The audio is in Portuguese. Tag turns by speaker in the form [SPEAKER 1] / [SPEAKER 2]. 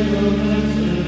[SPEAKER 1] Senhor,